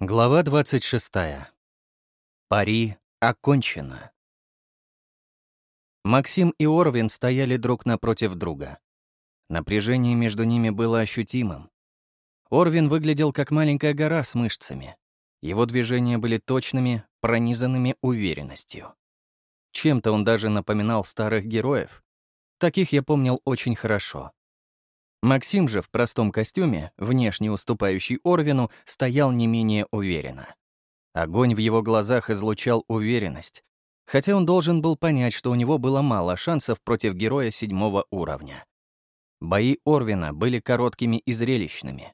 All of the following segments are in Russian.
Глава 26. Пари окончено. Максим и Орвин стояли друг напротив друга. Напряжение между ними было ощутимым. Орвин выглядел как маленькая гора с мышцами. Его движения были точными, пронизанными уверенностью. Чем-то он даже напоминал старых героев. Таких я помнил очень хорошо. Максим же в простом костюме, внешне уступающий Орвину, стоял не менее уверенно. Огонь в его глазах излучал уверенность, хотя он должен был понять, что у него было мало шансов против героя седьмого уровня. Бои Орвина были короткими и зрелищными.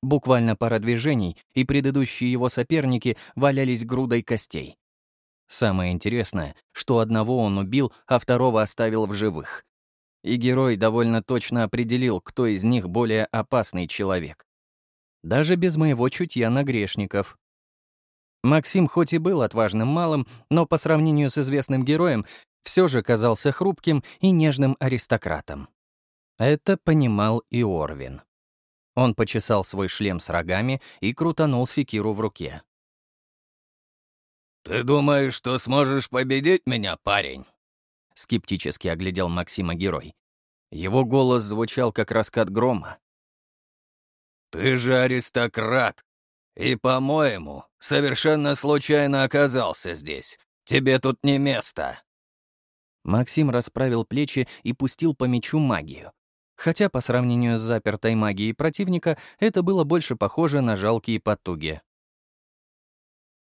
Буквально пара движений, и предыдущие его соперники валялись грудой костей. Самое интересное, что одного он убил, а второго оставил в живых. И герой довольно точно определил, кто из них более опасный человек. Даже без моего чутья на грешников. Максим хоть и был отважным малым, но по сравнению с известным героем все же казался хрупким и нежным аристократом. Это понимал и Орвин. Он почесал свой шлем с рогами и крутанул секиру в руке. «Ты думаешь, что сможешь победить меня, парень?» — скептически оглядел Максима герой. Его голос звучал, как раскат грома. «Ты же аристократ, и, по-моему, совершенно случайно оказался здесь. Тебе тут не место». Максим расправил плечи и пустил по мячу магию. Хотя по сравнению с запертой магией противника это было больше похоже на жалкие потуги.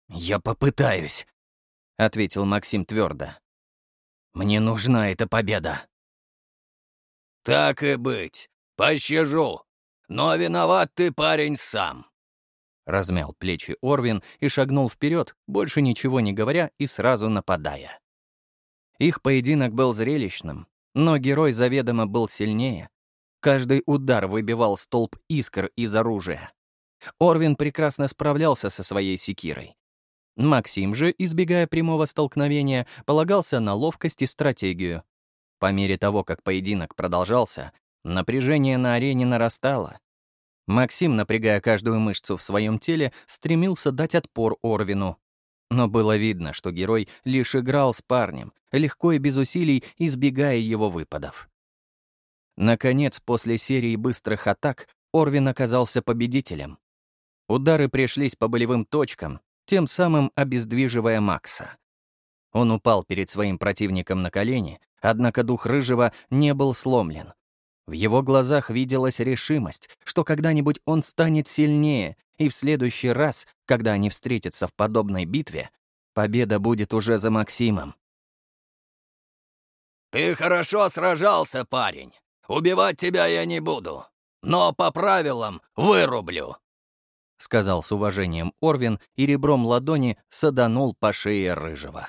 «Я попытаюсь», — ответил Максим твердо. Мне нужна эта победа». «Так и быть. Пощажу. Но виноват ты, парень, сам». Размял плечи Орвин и шагнул вперед, больше ничего не говоря и сразу нападая. Их поединок был зрелищным, но герой заведомо был сильнее. Каждый удар выбивал столб искр из оружия. Орвин прекрасно справлялся со своей секирой. Максим же, избегая прямого столкновения, полагался на ловкость и стратегию. По мере того, как поединок продолжался, напряжение на арене нарастало. Максим, напрягая каждую мышцу в своем теле, стремился дать отпор Орвину. Но было видно, что герой лишь играл с парнем, легко и без усилий избегая его выпадов. Наконец, после серии быстрых атак, Орвин оказался победителем. Удары пришлись по болевым точкам, тем самым обездвиживая Макса. Он упал перед своим противником на колени, однако дух Рыжего не был сломлен. В его глазах виделась решимость, что когда-нибудь он станет сильнее, и в следующий раз, когда они встретятся в подобной битве, победа будет уже за Максимом. «Ты хорошо сражался, парень. Убивать тебя я не буду. Но по правилам вырублю», — сказал с уважением Орвин и ребром ладони саданул по шее рыжего.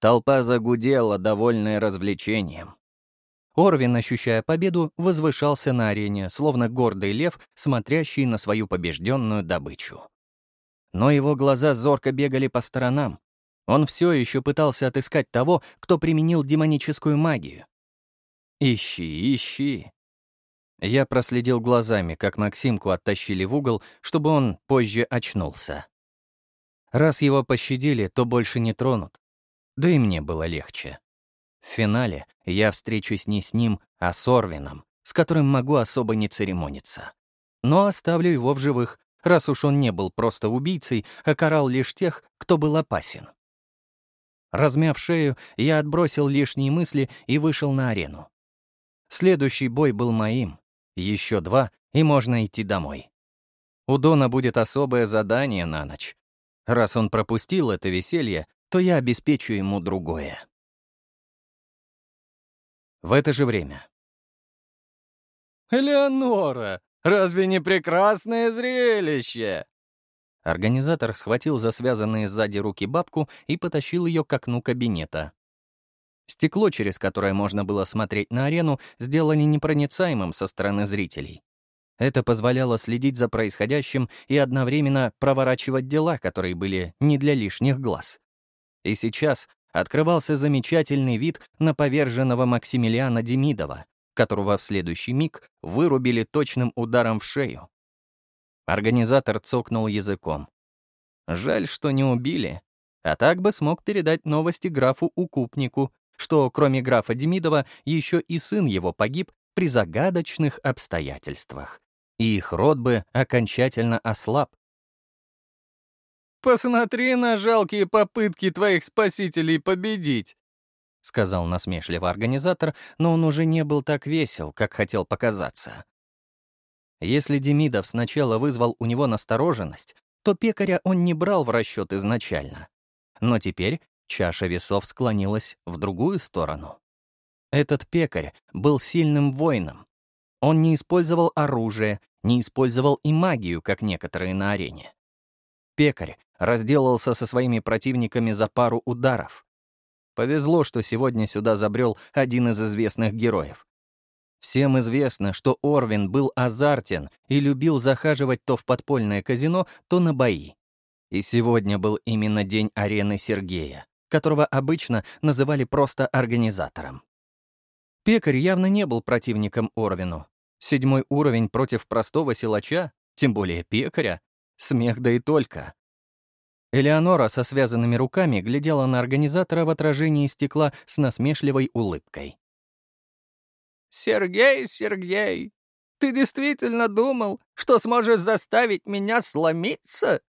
Толпа загудела, довольная развлечением. Орвин, ощущая победу, возвышался на арене, словно гордый лев, смотрящий на свою побежденную добычу. Но его глаза зорко бегали по сторонам. Он все еще пытался отыскать того, кто применил демоническую магию. «Ищи, ищи», я проследил глазами, как Максимку оттащили в угол, чтобы он позже очнулся. Раз его пощадили, то больше не тронут. Да и мне было легче. В финале я встречусь не с ним, а с Орвином, с которым могу особо не церемониться. Но оставлю его в живых, раз уж он не был просто убийцей, а карал лишь тех, кто был опасен. Размяв шею, я отбросил лишние мысли и вышел на арену. Следующий бой был моим, еще два, и можно идти домой. У Дона будет особое задание на ночь. Раз он пропустил это веселье, то я обеспечу ему другое. В это же время. «Элеонора, разве не прекрасное зрелище?» Организатор схватил за связанные сзади руки бабку и потащил ее к окну кабинета. Стекло, через которое можно было смотреть на арену, сделали непроницаемым со стороны зрителей. Это позволяло следить за происходящим и одновременно проворачивать дела, которые были не для лишних глаз. И сейчас открывался замечательный вид на поверженного Максимилиана Демидова, которого в следующий миг вырубили точным ударом в шею. Организатор цокнул языком. Жаль, что не убили. А так бы смог передать новости графу-укупнику, что кроме графа Демидова еще и сын его погиб при загадочных обстоятельствах. И их род бы окончательно ослаб. «Посмотри на жалкие попытки твоих спасителей победить!» — сказал насмешливо организатор, но он уже не был так весел, как хотел показаться. Если Демидов сначала вызвал у него настороженность, то пекаря он не брал в расчет изначально. Но теперь чаша весов склонилась в другую сторону. Этот пекарь был сильным воином. Он не использовал оружие, не использовал и магию, как некоторые на арене. Пекарь разделался со своими противниками за пару ударов. Повезло, что сегодня сюда забрел один из известных героев. Всем известно, что Орвин был азартен и любил захаживать то в подпольное казино, то на бои. И сегодня был именно день арены Сергея, которого обычно называли просто организатором. Пекарь явно не был противником Орвину. Седьмой уровень против простого силача, тем более пекаря, смех да и только. Элеонора со связанными руками глядела на организатора в отражении стекла с насмешливой улыбкой. «Сергей, Сергей, ты действительно думал, что сможешь заставить меня сломиться?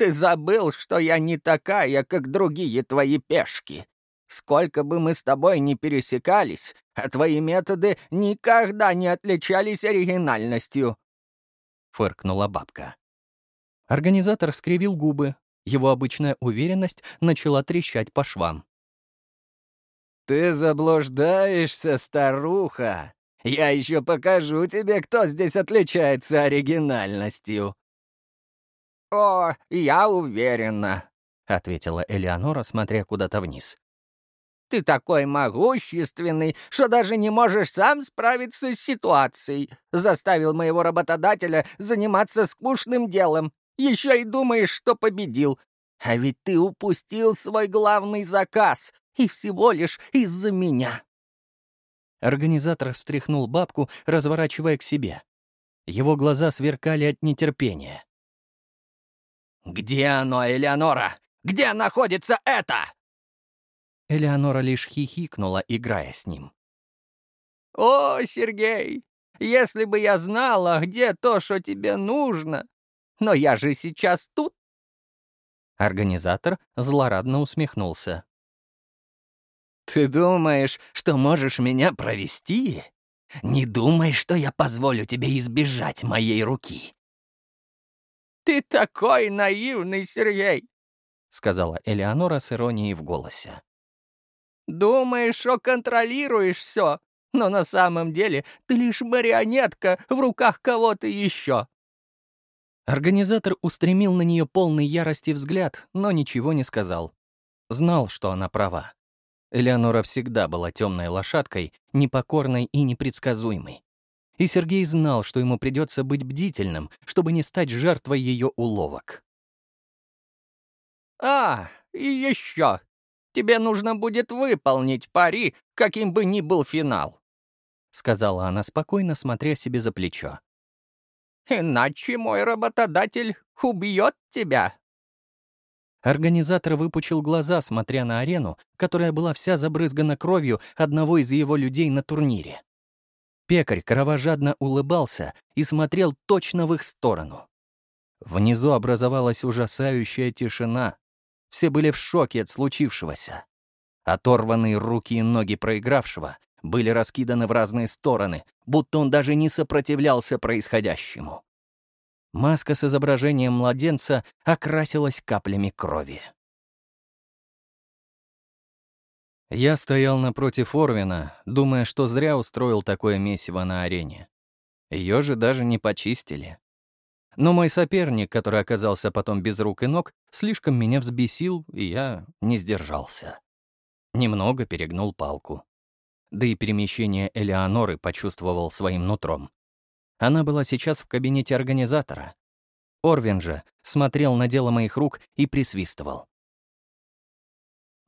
Ты забыл, что я не такая, как другие твои пешки. Сколько бы мы с тобой ни пересекались, а твои методы никогда не отличались оригинальностью», — фыркнула бабка. Организатор скривил губы. Его обычная уверенность начала трещать по швам. «Ты заблуждаешься, старуха! Я еще покажу тебе, кто здесь отличается оригинальностью!» «О, я уверена», — ответила Элеонора, смотря куда-то вниз. «Ты такой могущественный, что даже не можешь сам справиться с ситуацией. Заставил моего работодателя заниматься скучным делом. Еще и думаешь, что победил. А ведь ты упустил свой главный заказ, и всего лишь из-за меня». Организатор встряхнул бабку, разворачивая к себе. Его глаза сверкали от нетерпения. «Где оно, Элеонора? Где находится это?» Элеонора лишь хихикнула, играя с ним. «О, Сергей, если бы я знала, где то, что тебе нужно! Но я же сейчас тут!» Организатор злорадно усмехнулся. «Ты думаешь, что можешь меня провести? Не думай, что я позволю тебе избежать моей руки». «Ты такой наивный, Сергей!» — сказала Элеонора с иронией в голосе. «Думаешь, что контролируешь все, но на самом деле ты лишь марионетка в руках кого-то еще». Организатор устремил на нее полный ярости взгляд, но ничего не сказал. Знал, что она права. Элеонора всегда была темной лошадкой, непокорной и непредсказуемой. И Сергей знал, что ему придется быть бдительным, чтобы не стать жертвой ее уловок. «А, и еще. Тебе нужно будет выполнить пари, каким бы ни был финал», — сказала она спокойно, смотря себе за плечо. «Иначе мой работодатель убьет тебя». Организатор выпучил глаза, смотря на арену, которая была вся забрызгана кровью одного из его людей на турнире. Пекарь кровожадно улыбался и смотрел точно в их сторону. Внизу образовалась ужасающая тишина. Все были в шоке от случившегося. Оторванные руки и ноги проигравшего были раскиданы в разные стороны, будто он даже не сопротивлялся происходящему. Маска с изображением младенца окрасилась каплями крови. Я стоял напротив Орвина, думая, что зря устроил такое месиво на арене. Ее же даже не почистили. Но мой соперник, который оказался потом без рук и ног, слишком меня взбесил, и я не сдержался. Немного перегнул палку. Да и перемещение Элеоноры почувствовал своим нутром. Она была сейчас в кабинете организатора. Орвин же смотрел на дело моих рук и присвистывал.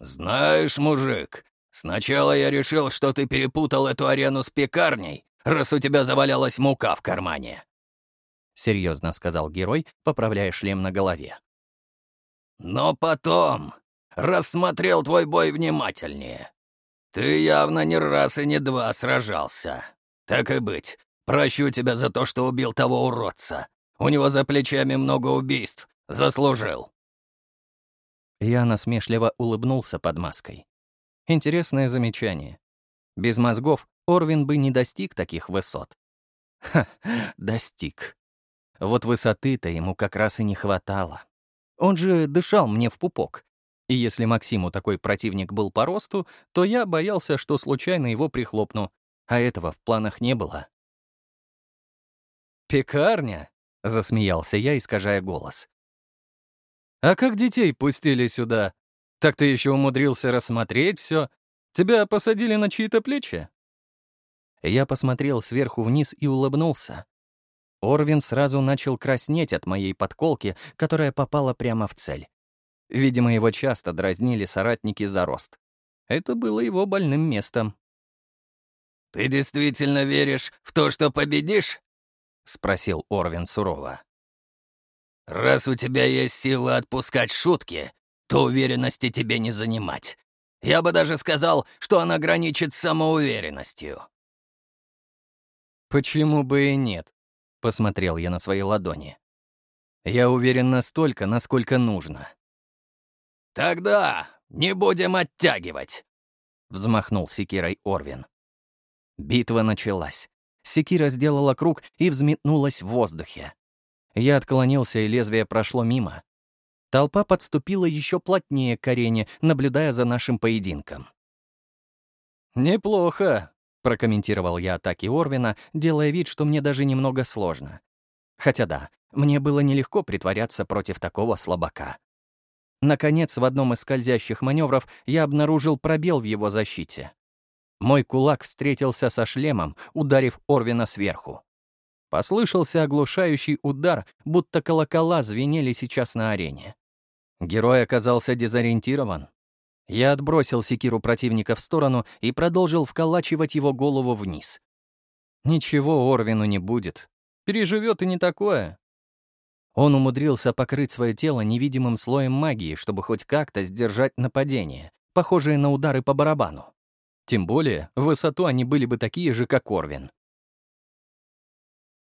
«Знаешь, мужик, сначала я решил, что ты перепутал эту арену с пекарней, раз у тебя завалялась мука в кармане», — серьезно сказал герой, поправляя шлем на голове. но потом рассмотрел твой бой внимательнее. Ты явно не раз и не два сражался. Так и быть, прощу тебя за то, что убил того уродца. У него за плечами много убийств. Заслужил». Я насмешливо улыбнулся под маской. Интересное замечание. Без мозгов Орвин бы не достиг таких высот. Ха, достиг. Вот высоты-то ему как раз и не хватало. Он же дышал мне в пупок. И если Максиму такой противник был по росту, то я боялся, что случайно его прихлопну, а этого в планах не было. «Пекарня?» — засмеялся я, искажая голос. «А как детей пустили сюда? Так ты еще умудрился рассмотреть все? Тебя посадили на чьи-то плечи?» Я посмотрел сверху вниз и улыбнулся. Орвин сразу начал краснеть от моей подколки, которая попала прямо в цель. Видимо, его часто дразнили соратники за рост. Это было его больным местом. «Ты действительно веришь в то, что победишь?» — спросил Орвин сурово. «Раз у тебя есть сила отпускать шутки, то уверенности тебе не занимать. Я бы даже сказал, что она граничит с самоуверенностью». «Почему бы и нет?» Посмотрел я на свои ладони. Я уверен настолько, насколько нужно. «Тогда не будем оттягивать!» Взмахнул секирой Орвин. Битва началась. Секира сделала круг и взметнулась в воздухе. Я отклонился, и лезвие прошло мимо. Толпа подступила еще плотнее к арене, наблюдая за нашим поединком. «Неплохо», Прокомментировал я атаки Орвина, делая вид, что мне даже немного сложно. Хотя да, мне было нелегко притворяться против такого слабака. Наконец, в одном из скользящих маневров я обнаружил пробел в его защите. Мой кулак встретился со шлемом, ударив Орвина сверху. Послышался оглушающий удар, будто колокола звенели сейчас на арене. Герой оказался дезориентирован, я отбросил секиру противника в сторону и продолжил вколачивать его голову вниз. Ничего Орвину не будет. Переживет и не такое. Он умудрился покрыть свое тело невидимым слоем магии, чтобы хоть как-то сдержать нападение, похожее на удары по барабану. Тем более, в высоту они были бы такие же, как Орвин.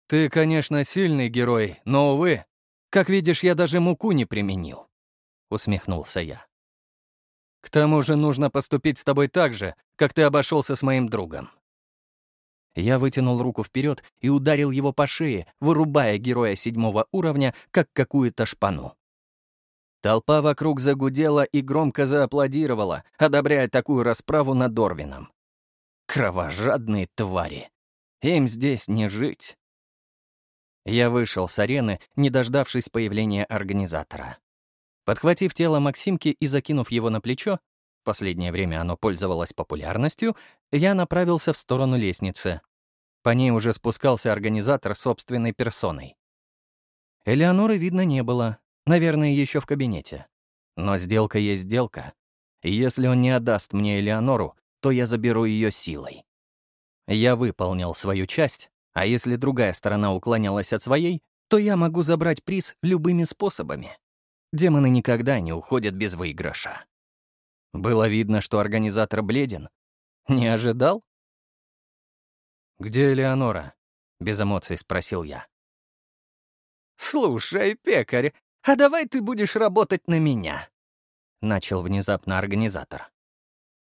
«Ты, конечно, сильный герой, но, увы, как видишь, я даже муку не применил», — усмехнулся я. К тому же нужно поступить с тобой так же, как ты обошелся с моим другом». Я вытянул руку вперед и ударил его по шее, вырубая героя седьмого уровня, как какую-то шпану. Толпа вокруг загудела и громко зааплодировала, одобряя такую расправу над Орвином. Кровожадные твари. Им здесь не жить. Я вышел с арены, не дождавшись появления организатора. Подхватив тело Максимки и закинув его на плечо, последнее время оно пользовалось популярностью, я направился в сторону лестницы. По ней уже спускался организатор собственной персоной. Элеоноры видно не было, наверное, еще в кабинете. Но сделка есть сделка. И если он не отдаст мне Элеонору, то я заберу ее силой. Я выполнил свою часть, а если другая сторона уклонялась от своей, то я могу забрать приз любыми способами. Демоны никогда не уходят без выигрыша. Было видно, что организатор бледен. Не ожидал? «Где Элеонора?» — без эмоций спросил я. «Слушай, пекарь, а давай ты будешь работать на меня?» — начал внезапно организатор.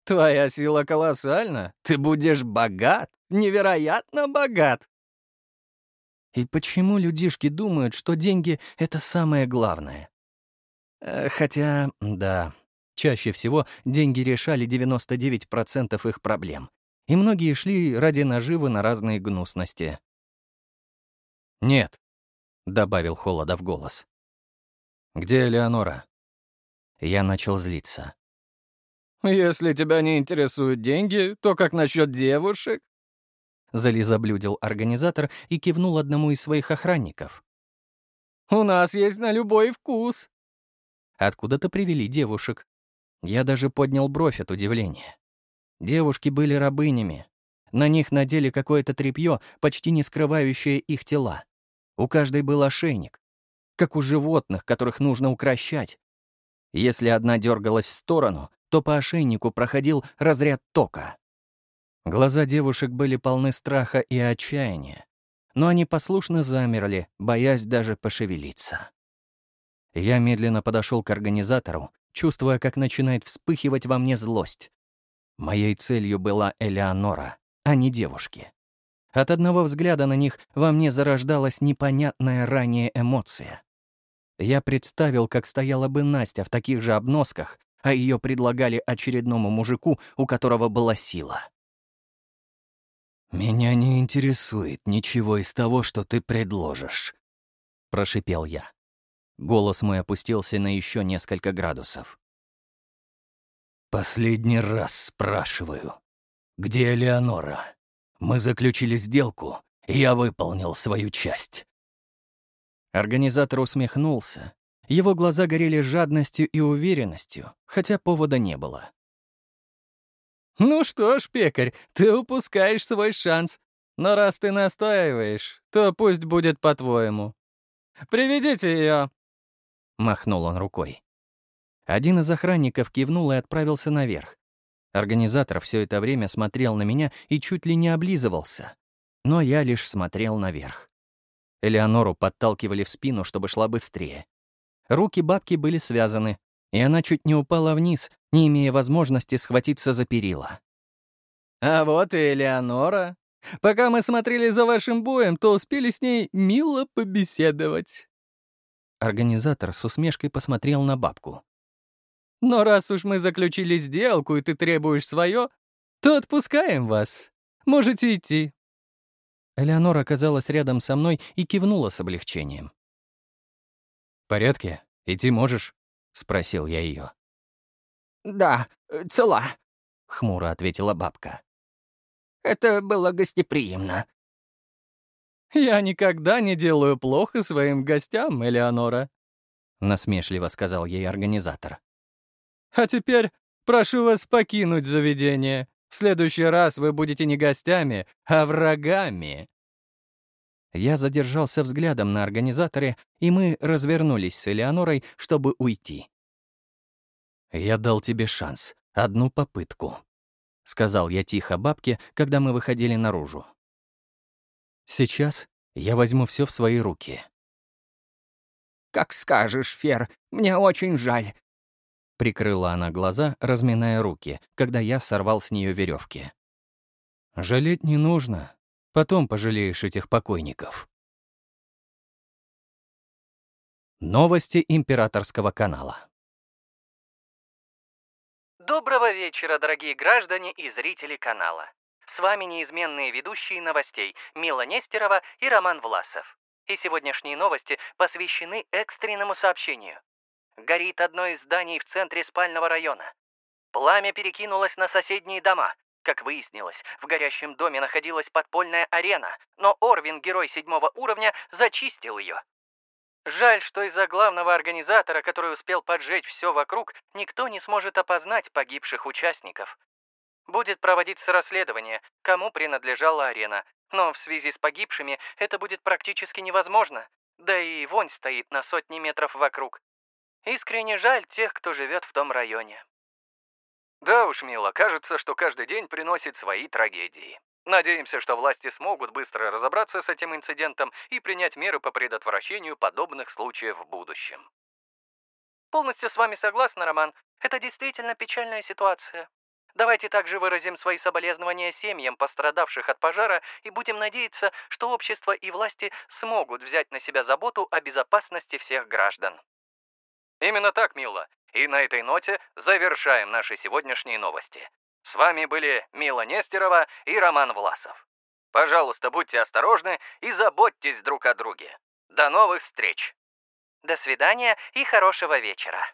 «Твоя сила колоссальна, ты будешь богат, невероятно богат». И почему людишки думают, что деньги — это самое главное? Э, хотя, да, чаще всего деньги решали 99% их проблем, и многие шли ради наживы на разные гнусности. «Нет», — добавил Холодов голос. «Где Элеонора?» Я начал злиться. «Если тебя не интересуют деньги, то как насчет девушек?» Зализоблюдил организатор и кивнул одному из своих охранников. «У нас есть на любой вкус!» Откуда-то привели девушек. Я даже поднял бровь от удивления. Девушки были рабынями. На них надели какое-то тряпье, почти не скрывающее их тела. У каждой был ошейник. Как у животных, которых нужно укращать. Если одна дергалась в сторону, то по ошейнику проходил разряд тока. Глаза девушек были полны страха и отчаяния, но они послушно замерли, боясь даже пошевелиться. Я медленно подошел к организатору, чувствуя, как начинает вспыхивать во мне злость. Моей целью была Элеонора, а не девушки. От одного взгляда на них во мне зарождалась непонятная ранее эмоция. Я представил, как стояла бы Настя в таких же обносках, а ее предлагали очередному мужику, у которого была сила. «Меня не интересует ничего из того, что ты предложишь», — прошипел я. Голос мой опустился на еще несколько градусов. «Последний раз спрашиваю, где Элеонора?» Мы заключили сделку, и я выполнил свою часть». Организатор усмехнулся. Его глаза горели жадностью и уверенностью, хотя повода не было. «Ну что ж, пекарь, ты упускаешь свой шанс. Но раз ты настаиваешь, то пусть будет по-твоему. Приведите ее!» Махнул он рукой. Один из охранников кивнул и отправился наверх. Организатор все это время смотрел на меня и чуть ли не облизывался. Но я лишь смотрел наверх. Элеонору подталкивали в спину, чтобы шла быстрее. Руки бабки были связаны, и она чуть не упала вниз, не имея возможности схватиться за перила. «А вот и Элеонора. Пока мы смотрели за вашим боем, то успели с ней мило побеседовать». Организатор с усмешкой посмотрел на бабку. Но раз уж мы заключили сделку, и ты требуешь свое, то отпускаем вас. Можете идти». Элеонора оказалась рядом со мной и кивнула с облегчением. «В порядке? Идти можешь?» — спросил я ее. «Да, цела», — хмуро ответила бабка. «Это было гостеприимно». «Я никогда не делаю плохо своим гостям, Элеонора», — насмешливо сказал ей организатор. А теперь прошу вас покинуть заведение. В следующий раз вы будете не гостями, а врагами». Я задержался взглядом на организаторе, и мы развернулись с Элеонорой, чтобы уйти. «Я дал тебе шанс, одну попытку», — сказал я тихо бабке, когда мы выходили наружу. «Сейчас я возьму все в свои руки». «Как скажешь, Фер, мне очень жаль. Прикрыла она глаза, разминая руки, когда я сорвал с нее веревки. «Жалеть не нужно. Потом пожалеешь этих покойников». Новости императорского канала. Доброго вечера, дорогие граждане и зрители канала. С вами неизменные ведущие новостей Мила Нестерова и Роман Власов. И сегодняшние новости посвящены экстренному сообщению. Горит одно из зданий в центре спального района. Пламя перекинулось на соседние дома. Как выяснилось, в горящем доме находилась подпольная арена, но Орвин, герой седьмого уровня, зачистил ее. Жаль, что из-за главного организатора, который успел поджечь все вокруг, никто не сможет опознать погибших участников. Будет проводиться расследование, кому принадлежала арена, но в связи с погибшими это будет практически невозможно, да и вонь стоит на сотни метров вокруг. Искренне жаль тех, кто живет в том районе. Да уж, мило, кажется, что каждый день приносит свои трагедии. Надеемся, что власти смогут быстро разобраться с этим инцидентом и принять меры по предотвращению подобных случаев в будущем. Полностью с вами согласна, Роман. Это действительно печальная ситуация. Давайте также выразим свои соболезнования семьям пострадавших от пожара и будем надеяться, что общество и власти смогут взять на себя заботу о безопасности всех граждан. Именно так, Мила. И на этой ноте завершаем наши сегодняшние новости. С вами были Мила Нестерова и Роман Власов. Пожалуйста, будьте осторожны и заботьтесь друг о друге. До новых встреч! До свидания и хорошего вечера.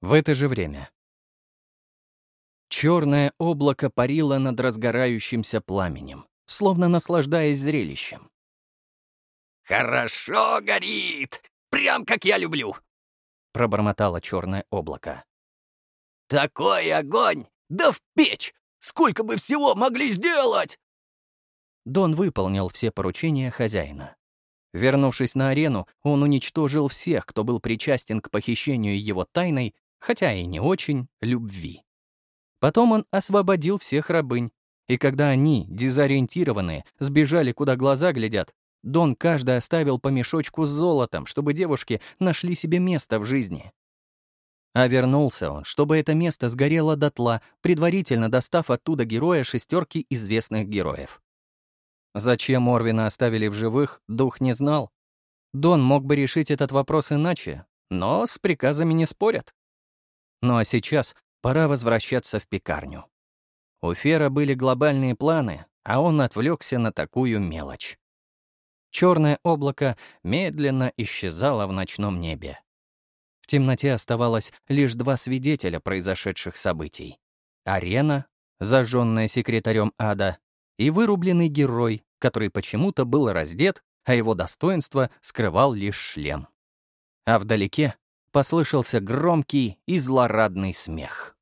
В это же время. Черное облако парило над разгорающимся пламенем, словно наслаждаясь зрелищем. «Хорошо горит! Прям как я люблю!» — пробормотало черное облако. «Такой огонь! Да в печь! Сколько бы всего могли сделать!» Дон выполнил все поручения хозяина. Вернувшись на арену, он уничтожил всех, кто был причастен к похищению его тайной, хотя и не очень, любви. Потом он освободил всех рабынь, и когда они, дезориентированные, сбежали, куда глаза глядят, Дон каждый оставил по мешочку с золотом, чтобы девушки нашли себе место в жизни. А вернулся он, чтобы это место сгорело дотла, предварительно достав оттуда героя шестерки известных героев. Зачем Орвина оставили в живых, дух не знал. Дон мог бы решить этот вопрос иначе, но с приказами не спорят. Ну а сейчас пора возвращаться в пекарню. У Фера были глобальные планы, а он отвлекся на такую мелочь. Черное облако медленно исчезало в ночном небе. В темноте оставалось лишь два свидетеля произошедших событий. Арена, зажженная секретарем ада, и вырубленный герой, который почему-то был раздет, а его достоинство скрывал лишь шлем. А вдалеке послышался громкий и злорадный смех.